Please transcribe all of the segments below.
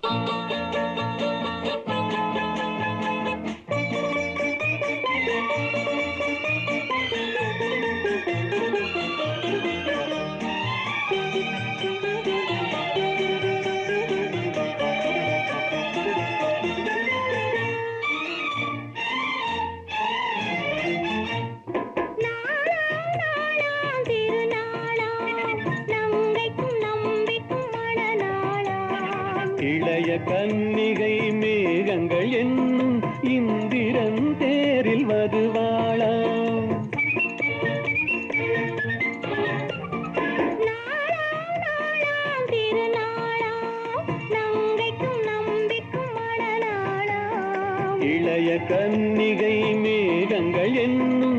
Thank you. இளைய கன்னிகை மேகங்கள் என்னும் இந்திரன் தேரில் மணநாளாம் இளைய கன்னிகை மேகங்கள் என்னும்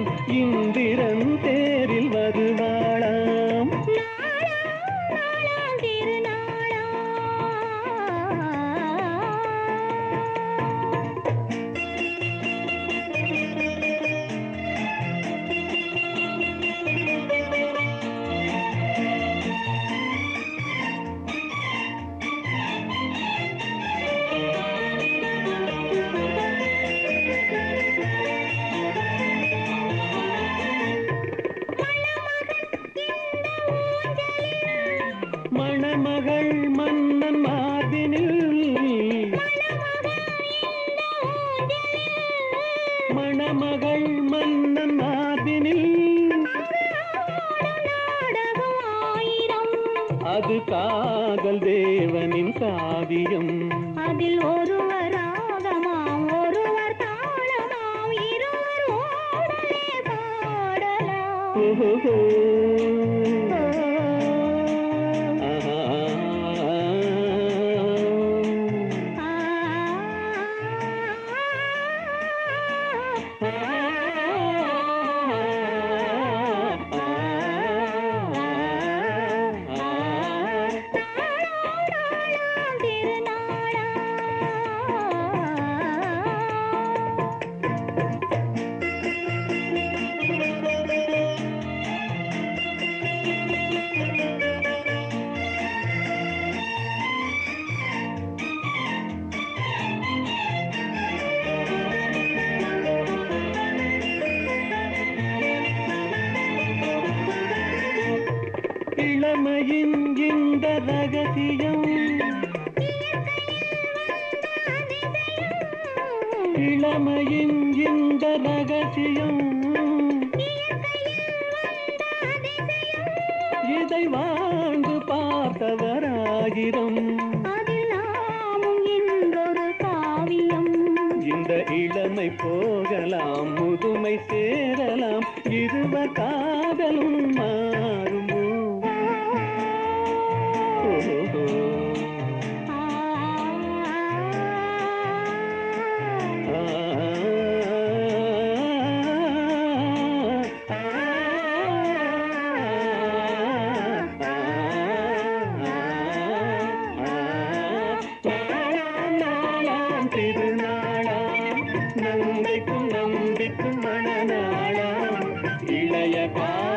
மணமகள் மன்னன் மார்பினில். மணமகள் மன்னன் ஆயிரம் அது காதல் தேவனின் காவியம். அதில் ஒருவர் ராகமாம் ஒருவர் தாளமாம் இளமையின் இந்த ரகசியம். இளமையின் இந்த ரகசியம். இதை வாழ்ந்து பார்த்தவராயிரம் இந்த இளமை போகலாம் முதுமை சேரலாம். இருவர் காதலும் திருநாளாம். நன்மைக்கும் நம்பிக்கும் மனநாளாம். இளைய பா